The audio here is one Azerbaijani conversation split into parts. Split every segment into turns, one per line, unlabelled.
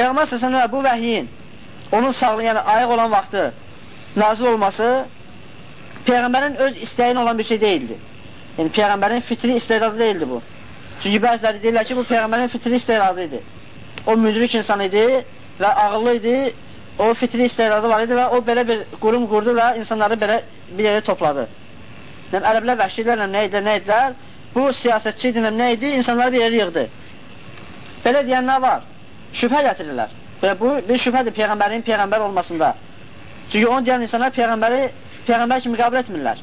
Peyğəmbər səsənə bu vəhyin onun sağlığı, yəni ayıq olan vaxtı nazil olması Peyğəmbərin öz istəyin olan bir şey deyildi. Yəni Peyğəmbərin fitri istedadı deyildi bu. Çünki bəziləri deyirlər ki, bu Peyğəmbərin fitri istedadı idi. O müdrik insan idi və ağıllı idi, o fitri istedadı var idi və o belə bir qurum qurdu və insanları belə bir yerə topladı. Yəni, ərəblər vəhşilərlə nə idilər, nə idilər? Bu siyasətçi idilər, nə idi? İnsanları bir yerə yığdı. Belə deyənlər var. Şübhə gətirirlər. Və bu bir şübhədir Peyğəmbərin Peyğəmbər olmasında. Çünki onu deyən insanlar Peyğəmbəri Peyğəmbər kimi qəbul etmirlər.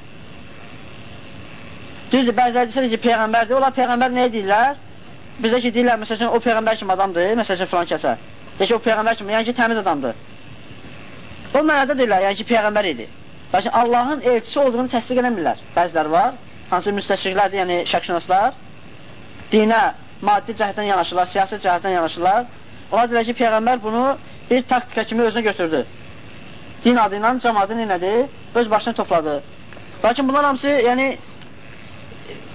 Düzdür, bəziləri desə ki, Peyğəmbərdir. Onlar Peyğəmbər nə deyirlər? Bizə ki, deyirlər, məsələn, o Peyğəmbər kimi adamdır, məsələn, filan kəsə. Deyir ki, o Peyğəmbər kimi, yəni ki, təmiz adamdır. O mənada deyirlər, yəni ki, Peyğəmbər idi. Lakin Allahın elçisi olduğunu təsdiq edəmirlər. Bəziləri var, hansı müstəşriqlərdir, yəni şəkşinaslar, dinə, maddi cəhətdən yanaşırlar, siyasi cəhətdən yanaşırlar. Onlar deyirlər ki, Peyğəmbər bunu bir taktika kimi özünə götürdü. Din adı ilə cəmadı nədir? Öz başına topladı. Lakin bunlar hamısı, yəni,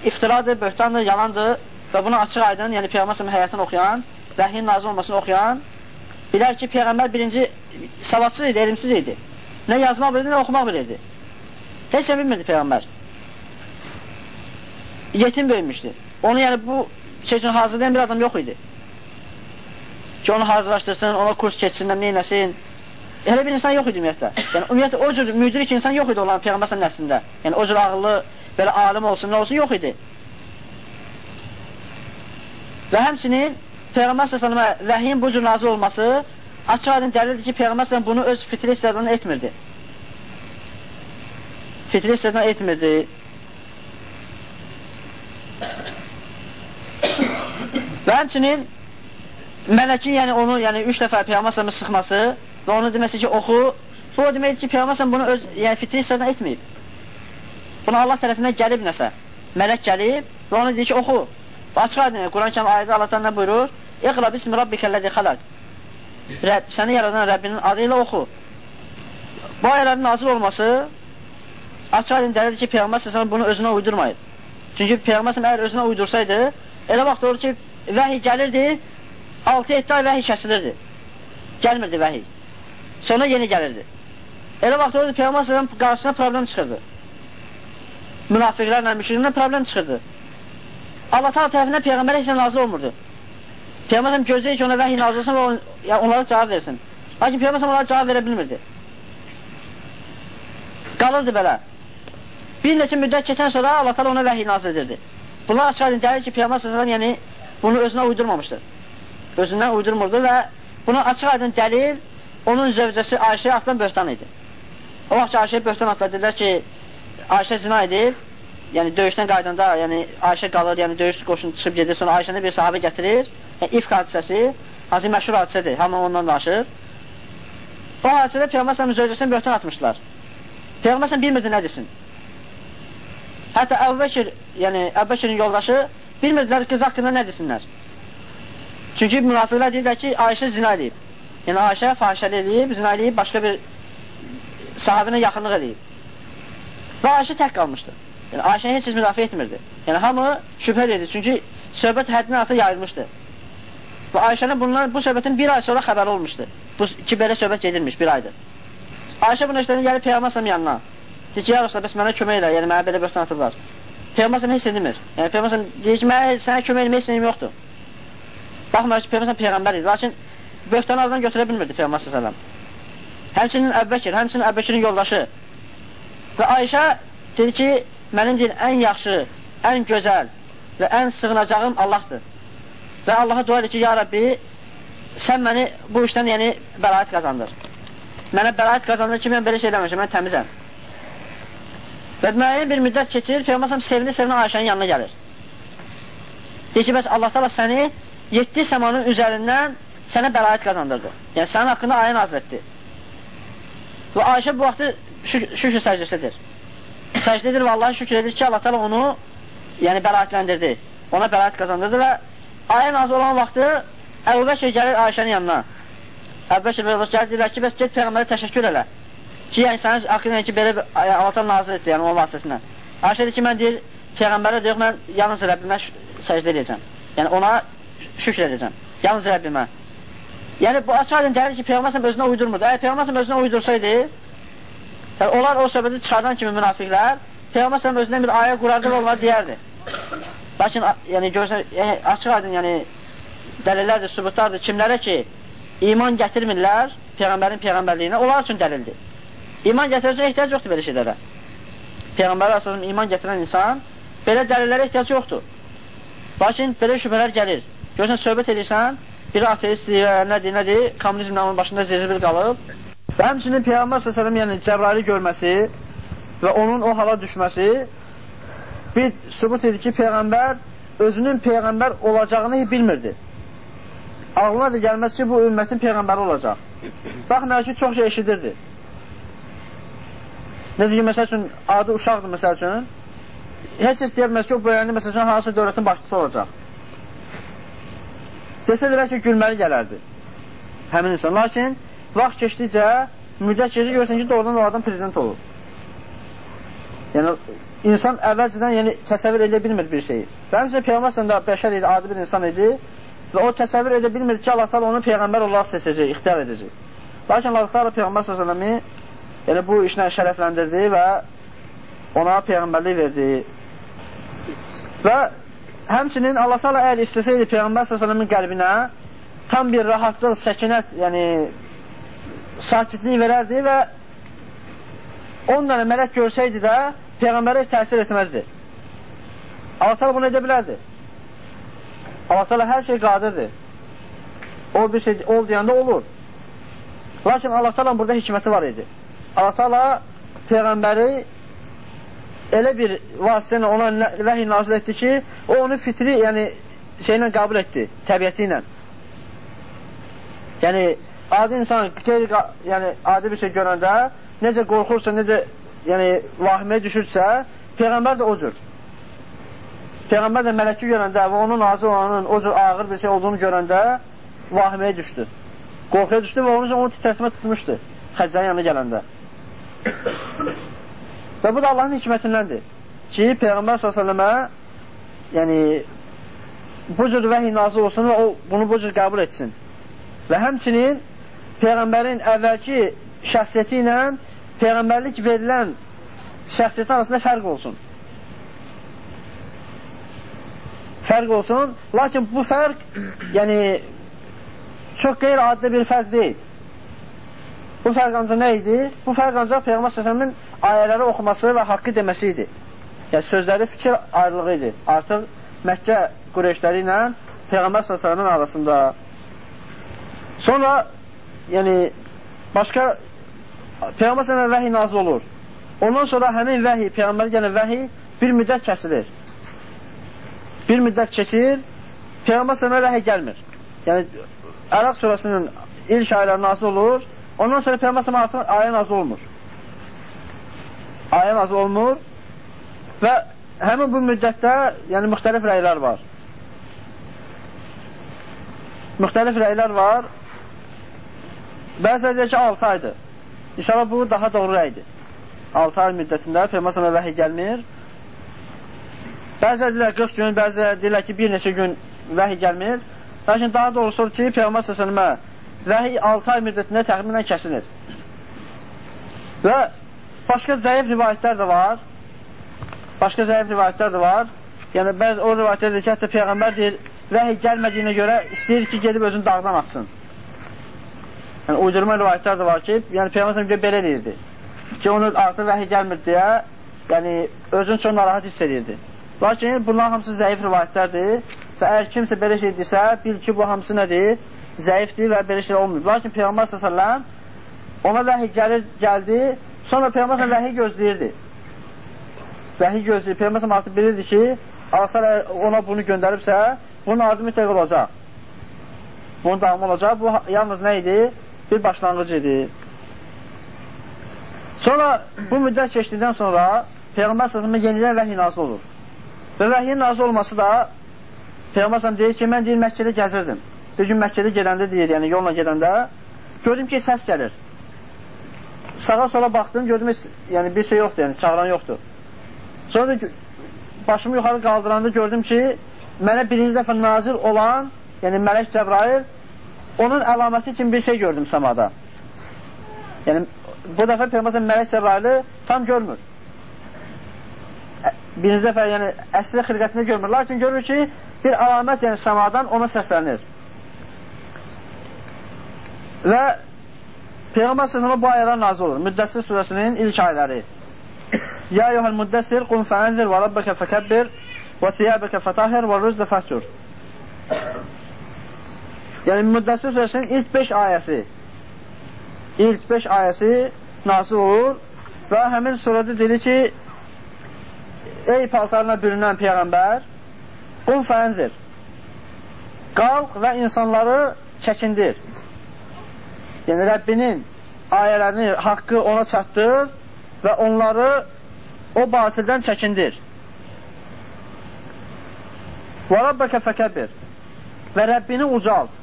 iftiradır, böhtandır, yalandır və bunu açıq aydın, yəni Peyğəmbər həyatını oxuyan, vəhyin nazım olmasını oxuyan, bilər ki, Peyğəmbər birinci savadsız idi, elmsiz idi. Nə yazmaq bilirdi, nə oxumaq bilirdi. Heç nə bilmirdi Peyğəmbər. Yetim böyümüşdü. Onu yəni bu şey üçün hazırlayan bir adam yox idi. Ki onu hazırlaşdırsın, ona kurs keçsin, nə neyləsin. Elə bir insan yox idi ümumiyyətlə. Yəni ümumiyyətlə o cür müdrik insan yox idi olan Peyğəmbər nəslində. Yəni o cür ağıllı belə alim olsun, nə olsun, yox idi. Və həmçinin Peyğəmbər s.ə.və vəhyin bu cür nazil olması açıq aydın dəlildir ki, Peyğəmbər s.ə.və bunu öz fitri istədədən etmirdi. Fitri istədədən etmirdi. və həmçinin mələkin, yəni onu, yəni üç dəfə Peyğəmbər s.ə.və sıxması və onu deməsi ki, oxu, bu o deməkdir ki, Peyğəmbər s.ə.və bunu öz yəni, fitri istədədən etməyib. Buna Allah tərəfindən gəlib nəsə. Mələk gəlib və onu deyir ki, oxu. Və açıq aydın, Quran-ı kərim ayədə Allahdan nə buyurur? İqra bismi rabbikəlləzi xaləq. Rəbb, səni yaradan Rəbbinin adı ilə oxu. Bu ayələrin nazil olması açıq aydın dəlildir ki, Peyğəmbər səsələn bunu özünə uydurmayıb. Çünki Peyğəmbər səsələn əgər özünə uydursaydı, elə vaxt olur ki, vəhiy gəlirdi, 6-7 ay vəhiy kəsilirdi. Gəlmirdi vəhiy. Sonra yeni gəlirdi. Elə vaxt olurdu, Peyğəmbər səsələn qarşısına problem çıxırdı münafiqlərlə, müşriklərlə problem çıxırdı. Allah Taala tərəfindən peyğəmbərə heç nazil olmurdu. Peyğəmbər gözləyir ki, ona vəhiy nazil olsun və on, onlara cavab versin. Lakin peyğəmbər onlara cavab verə bilmirdi. Qalırdı belə. Bir neçə müddət keçən sonra Allah Taala ona vəhiy nazil edirdi. Bunlar açıq aydın dəlir ki, Peyğəmbər sallallahu yəni bunu özünə uydurmamışdır. Özündən uydurmurdu və buna açıq aydın dəlil onun zövcəsi Ayşəyə atılan böhtan idi. O vaxt ki, Ayşəyə böhtan atlar dedilər ki, Ayşə zina edib, yəni döyüşdən qaydanda, yəni Ayşə qalır, yəni döyüş qoşunu çıxıb gedir, sonra Ayşəni bir sahabə gətirir, yəni ifk hadisəsi, hansı məşhur hadisədir, hamı ondan danışır. O hadisədə Peyğəmbər səhəmin zövcəsini böhtan atmışlar. Peyğəmbər səhəm bilmirdi nə desin. Hətta Əvvəkir, yəni Əvvəkirin yoldaşı bilmirdilər qız haqqında nə desinlər. Çünki münafiqlər deyirlər ki, Ayşə zina edib. Yəni Ayşə fahişəli edib, zina edib, başqa bir sahabinə yaxınlıq edib. Və Ayşə tək qalmışdı. Yəni, Ayşə heç kəs müdafiə etmirdi. Yəni, hamı şübhə edirdi. Çünki söhbət həddindən artıq yayılmışdı. Və Ayşənin bundan, bu söhbətin bir ay sonra xəbəri olmuşdu. Bu, ki, belə söhbət gedirmiş bir aydır. Ayşə bunu işlərini gəlib Peyğəmbər yanına. Deyir ki, ya Rasulullah, bəs mənə kömək elə, yəni mənə belə böhtan atıblar. Peyğəmbər heç edilmir. Yəni Peyğəmbər deyir ki, mənə sənə kömək eləmək istəyim yoxdur. Baxmayır ki, Peyğəmbər Peyğəmbər idi, lakin böhtanı aradan götürə bilmirdi Peyğəmbər sallallahu Həmçinin Əbbəkir, həmçinin Əbbəkirin yoldaşı Və Ayşə dedi ki, mənim deyil, ən yaxşı, ən gözəl və ən sığınacağım Allahdır. Və Allaha dua edir ki, ya Rabbi, sən məni bu işdən yəni bəraət qazandır. Mənə bəraət qazandır ki, mən belə şey eləmişəm, mən təmizəm. Və müəyyən bir müddət keçir, Peyğəmbər sevini-sevini Ayşənin yanına gəlir. Deyir ki, bəs Allah təala səni 7 səmanın üzərindən sənə bəraət qazandırdı. Yəni sənin haqqında ayə nazil etdi. Və Ayşə bu vaxtı şükür səcdəsidir. Səcdə edir və Allaha şükür edir ki, Allah təala onu yəni bəraətləndirdi. Ona bəraət qazandırdı və ayə nazil olan vaxtı Əbu Bəkir gəlir Ayşənin yanına. Əbu Bəkir və gəlir deyirlər ki, bəs get Peyğəmbərə təşəkkür elə. Ki, yəni sənin haqqında ki, belə Allah nazil etdi, yəni o vasitəsilə. Ayşə deyir ki, mən deyir, Peyğəmbərə deyir, mən yalnız Rəbbimə səcdə edəcəm. Yəni ona şükür edəcəm. Yalnız Rəbbimə. Yəni, bu açıq aydın dəlir ki, Peyğəmbər özünə uydurmurdu. Əgər Peyğəmbər özünə uydursaydı, yəni, onlar o söhbəti çıxardan kimi münafiqlər, Peyğəmbər özünə bir ayə qurardı və onlar deyərdi. Lakin, yəni, görsən, açıq aydın, yəni, dəlillərdir, sübutlardır kimlərə ki, iman gətirmirlər Peyğəmbərin Peyğəmbərliyinə, onlar üçün dəlildir. İman gətirəcək ehtiyac yoxdur belə şeylərə. Peyğəmbərə əsasında iman gətirən insan belə dəlillərə ehtiyac yoxdur. Lakin belə şübhələr gəlir. Görsən, söhbət edirsən, biri ateistdir, nədir, nədir, kommunizm namının başında zirzibil qalıb. Və həmçinin Peyğəmbər s.ə.v yəni Cəbraili görməsi və onun o hala düşməsi bir sübut edir ki, Peyğəmbər özünün Peyğəmbər olacağını bilmirdi. Ağlına da gəlməz ki, bu ümmətin Peyğəmbəri olacaq. Baxmayaraq ki, çox şey eşidirdi. Necə ki, məsəl üçün, adı uşaqdır, məsəl üçün, heç kəs deyəməz ki, o böyəyəndə, məsəl üçün, hansı dövlətin başçısı olacaq. Desədilər ki, gülməli gələrdi həmin insan. Lakin, vaxt keçdikcə, müddət keçir, görürsən ki, doğrudan o adam prezident olur. Yəni, insan əvvəlcədən yəni, təsəvvür edə bilmir bir şeyi. Həmçə Peyğəmbər də bəşər idi, adi bir insan idi və o təsəvvür edə bilmir ki, Allah onu Peyğəmbər olaraq seçəcək, ixtiyar edəcək. Lakin Allah Peyğəmbər s.ə.v yəni bu işlə şərəfləndirdi və ona Peyğəmbərlik verdi. Və həmçinin Allah Teala əgər istəsəydi Peyğəmbər s.ə.v-in qəlbinə tam bir rahatlıq, səkinət, yəni sakitlik verərdi və 10 dənə mələk görsəydi də Peyğəmbərə heç təsir etməzdi. Allah Teala bunu edə bilərdi. Allah Teala hər şey qadirdir. O bir şey ol deyəndə olur. Lakin Allah Teala burada hikməti var idi. Allah Teala Peyğəmbəri elə bir vasitə ilə ona vəhiy nazil etdi ki, o onu fitri, yəni şeylə qəbul etdi, təbiəti ilə. Yəni, adi insan qeyri, yəni, adi bir şey görəndə necə qorxursa, necə yəni, vahiməyə düşürsə, Peyğəmbər də o cür. Peyğəmbər də mələki görəndə və onun nazil olanın o cür ağır bir şey olduğunu görəndə vahiməyə düşdü. Qorxuya düşdü və onun üçün onu titrətmə tutmuşdu xəccənin yanına gələndə. Və bu da Allahın hikmətindəndir ki, Peyğəmbər s.ə.və yəni bu cür vəhiy nazil olsun və o bunu bu cür qəbul etsin. Və həmçinin Peyğəmbərin əvvəlki şəxsiyyəti ilə Peyğəmbərlik verilən şəxsiyyəti arasında fərq olsun. Fərq olsun, lakin bu fərq yəni çox qeyri-adi bir fərq deyil. Bu fərq ancaq nə idi? Bu fərq ancaq Peyğəmbər s.ə.v-in ayələri oxuması və haqqı deməsi idi. Yəni, sözləri fikir ayrılığı idi. Artıq Məkkə Qureyşləri ilə Peyğəmbər s.ə.v-in arasında. Sonra, yəni, başqa Peyğəmbər s.ə.v vəhiy nazil olur. Ondan sonra həmin vəhiy, Peyğəmbər gələn vəhiy bir müddət kəsilir. Bir müddət keçir, Peyğəmbər s.ə.v vəhiy gəlmir. Yəni, Əraq surasının ilk ayələri nazil olur Ondan sonra Peyğəmbər artıq ayə nazı olmur. Ayə nazı olmur və həmin bu müddətdə yəni müxtəlif rəylər var. Müxtəlif rəylər var. Bəziləri deyir ki, 6 aydır. İnşallah bu daha doğru rəydir. 6 ay müddətində Peyğəmbər vəhiy gəlmir. Bəziləri deyirlər 40 gün, bəziləri deyirlər ki, bir neçə gün vəhiy gəlmir. Lakin daha doğrusu ki, Peyğəmbər səsələmə vəhiy 6 ay müddətində təxminən kəsilir. Və başqa zəif rivayətlər də var. Başqa zəif rivayətlər də var. Yəni, bəzi o rivayətlər deyir ki, hətta Peyğəmbər deyir, vəhiy gəlmədiyinə görə istəyir ki, gedib özünü dağdan atsın. Yəni, uydurma rivayətlər də var ki, yəni Peyğəmbər belə deyirdi. Ki, onu artıq vəhiy gəlmir deyə, yəni, özünü çox narahat hiss edirdi. Lakin bunların hamısı zəif rivayətlərdir və əgər kimsə belə şey desə, bil ki, bu hamısı nədir? zəifdir və belə şey olmuyor. Lakin Peyğəmbər s.ə.v ona vəhiy gəlir, gəldi, sonra Peyğəmbər s.ə.v vəhiy gözləyirdi. Vəhiy gözləyir. Peyğəmbər artıq bilirdi ki, Allah ona bunu göndəribsə, bunun adı mütləq olacaq. Bunun davamı olacaq. Bu yalnız nə idi? Bir başlanğıc idi. Sonra bu müddət keçdikdən sonra Peyğəmbər s.ə.v yenidən vəhiy nazil olur. Və vəhiyin nazil olması da Peyğəmbər s.ə.v deyir ki, mən deyir, Məkkədə gəzirdim. Bir gün Məkkədə gedəndə deyir, yəni yolla gedəndə gördüm ki, səs gəlir. Sağa sola baxdım, gördüm yəni bir şey yoxdur, yəni çağıran yoxdur. Sonra da başımı yuxarı qaldıranda gördüm ki, mənə birinci dəfə nazir olan, yəni Mələk Cəbrail onun əlaməti kimi bir şey gördüm səmada. Yəni, bu dəfə Peyğəmbər mələk Cəbrailı tam görmür. Birinci dəfə, yəni, əsli xilqətini görmür. Lakin görür ki, bir əlamət, yəni səmadan ona səslənir. Və Peyğəmbər səsəmə bu ayələr nazil olur. Müddəssir surəsinin ilk ayələri. Ya yuhal müddəssir, qum fəənzir və rabbəkə fəkəbbir və siyəbəkə fətahir və rüzdə fəhcur. Yəni, Müddəssir surəsinin ilk 5 ayəsi ilk 5 ayəsi nazil olur və həmin surədə dedi ki, ey paltarına bürünən Peyğəmbər, qum fənzir, qalq və insanları çəkindir. Yəni, Rəbbinin ayələrini, haqqı ona çatdır və onları o batildən çəkindir. Və Rabbəkə fəkəbir və Rəbbini ucalt.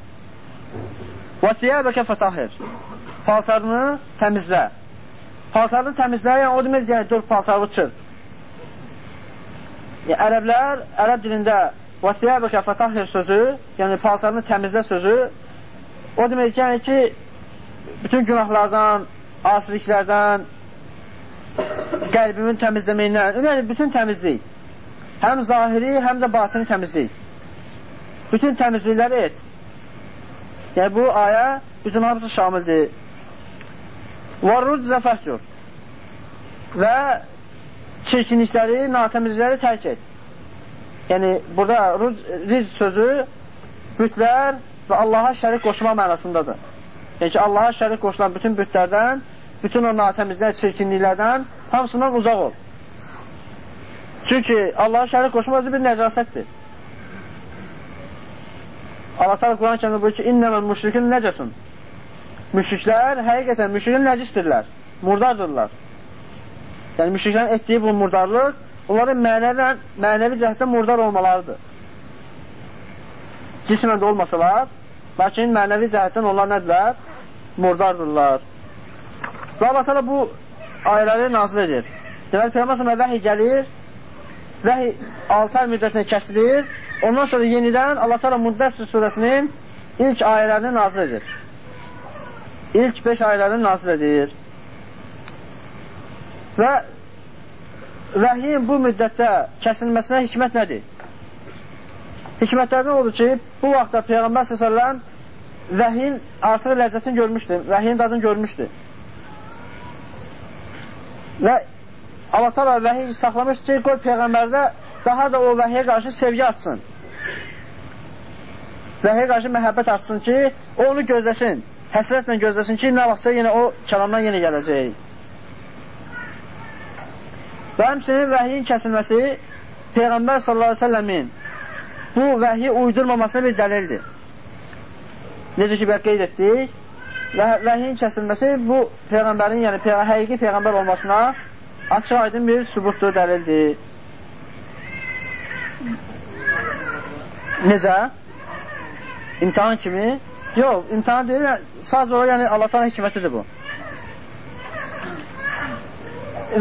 Və siyəbəkə fətahir. Paltarını təmizlə. Paltarını təmizlə, yəni o demək, yəni dur paltarı çırp. Yəni, ərəblər, ərəb dilində və siyəbəkə fətahir sözü, yəni paltarını təmizlə sözü, o demək, yəni ki, bütün günahlardan, asiliklərdən, qəlbimin təmizləməyindən, ümumiyyətlə bütün təmizlik. Həm zahiri, həm də batini təmizlik. Bütün təmizlikləri et. Yəni bu ayə bütün hamısı şamildir. Varruc zəfəhcur və çirkinlikləri, natəmizlikləri tərk et. Yəni, burada riz sözü bütlər və Allaha şərik qoşma mənasındadır. Yəni ki, Allaha şərik qoşulan bütün bütlərdən, bütün o natəmizlər, çirkinliklərdən hamısından uzaq ol. Çünki Allaha şərik qoşma özü bir nəcasətdir. Allah Teala Quran kəmdə buyur ki, İnnəməl müşrikin nəcəsun. Müşriklər həqiqətən müşrikin nəcisdirlər, murdardırlar. Yəni müşriklərin etdiyi bu murdarlıq onların mənəvi, mənəvi cəhətdə murdar olmalarıdır. Cismən də olmasalar, lakin mənəvi cəhətdən onlar nədirlər? Murdardırlar. Və Allah təala bu ayələri nazil edir. Deməli, Peyğəmbər vəhiy gəlir, vəhiy 6 ay müddətinə kəsilir, ondan sonra yenidən Allah təala Müddəssir surəsinin ilk ayələrini nazil edir. İlk 5 ayələrini nazil edir. Və vəhiyin bu müddətdə kəsilməsinə hikmət nədir? Hikmətlərdən odur ki, bu vaxtda Peyğəmbər s.ə.v vəhiyin artıq ləzzətini görmüşdü, vəhiyin dadını görmüşdü. Və Allah tala vəhiy saxlamış ki, qoy Peyğəmbərdə daha da o vəhiyə qarşı sevgi artsın. Vəhiyə qarşı məhəbbət artsın ki, o onu gözləsin, həsrətlə gözləsin ki, nə vaxtsa yenə o kəlamdan yenə gələcək. Və həmsinin vəhiyin kəsilməsi Peyğəmbər sallallahu aleyhi ve sellemin bu vəhiyi uydurmamasına bir dəlildir. Necə ki, qeyd etdik, və vəhiyin kəsilməsi bu Peyğəmbərin, yəni peyğ həqiqi Peyğəmbər olmasına açıq aydın bir sübutdur, dəlildir. Necə? İmtihan kimi? Yox, imtihan deyil, sadəcə olaraq yəni Allahdan hikmətidir bu.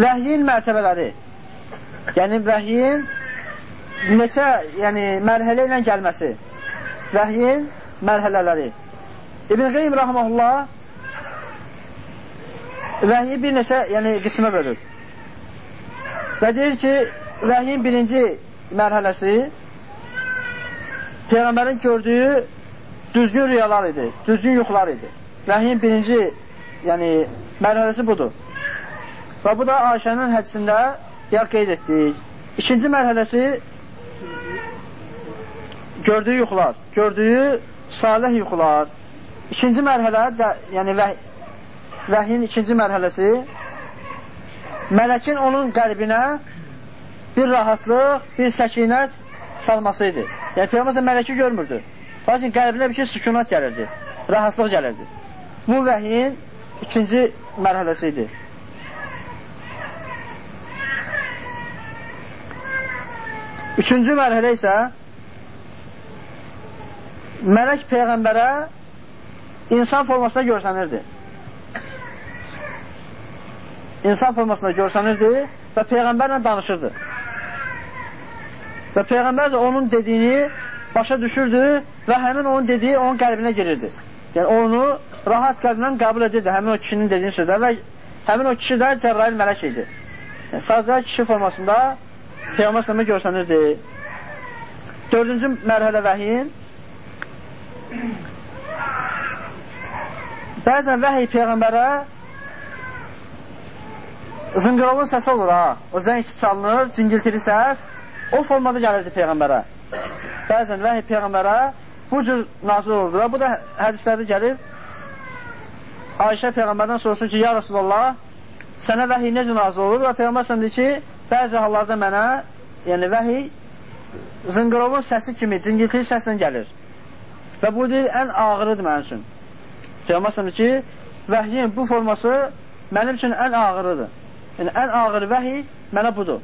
Vəhyin mərtəbələri, yəni vəhyin neçə yəni, mərhələ ilə gəlməsi, vəhyin mərhələləri. İbn Qeym Rəhməhullah vəhyi bir neçə yəni, qismə bölür. Və deyir ki, vəhyin birinci mərhələsi Peyğəmbərin gördüyü düzgün rüyalar idi, düzgün yuxular idi. Vəhyin birinci yəni, mərhələsi budur. Və bu da Ayşənin hədisində yer qeyd etdik. İkinci mərhələsi gördüyü yuxular, gördüyü salih yuxular. İkinci mərhələ, də, yəni vəh vəhyin ikinci mərhələsi mələkin onun qəlbinə bir rahatlıq, bir səkinət salması idi. Yəni, Peyğəmbər mələki görmürdü. Lakin qəlbinə bir şey sükunat gəlirdi, rahatlıq gəlirdi. Bu vəhyin ikinci mərhələsi idi. Üçüncü mərhələ isə mələk Peyğəmbərə insan formasına görsənirdi. İnsan formasına görsənirdi və Peyğəmbərlə danışırdı. Və Peyğəmbər də onun dediyini başa düşürdü və həmin onun dediyi onun qəlbinə girirdi. Yəni onu rahat qəlblə qəbul edirdi həmin o kişinin dediyi sözlər və həmin o kişi də Cəbrail mələk idi. Yəni, sadəcə kişi formasında Peyğəmbər sələmə görsənirdi. Dördüncü mərhələ vəhiyin bəzən vəhiy Peyğəmbərə zınqırovun səsi olur ha. O zəng çalınır, cingiltili səs. O formada gəlirdi Peyğəmbərə. Bəzən vəhiy Peyğəmbərə bu cür nazil olurdu. Bu da hədislərdə gəlir. Ayşə Peyğəmbərdən soruşur ki, ya Rasulallah, sənə vəhiy necə nazil olur? Və Peyğəmbər deyir ki, bəzi hallarda mənə, yəni vəhiy zınqırovun səsi kimi, cingiltili səslə gəlir. Və bu deyil, ən ağırıdır mənim üçün. Peyğəmbər ki, vəhyin bu forması mənim üçün ən ağırıdır. Yəni, ən ağır vəhiy mənə budur.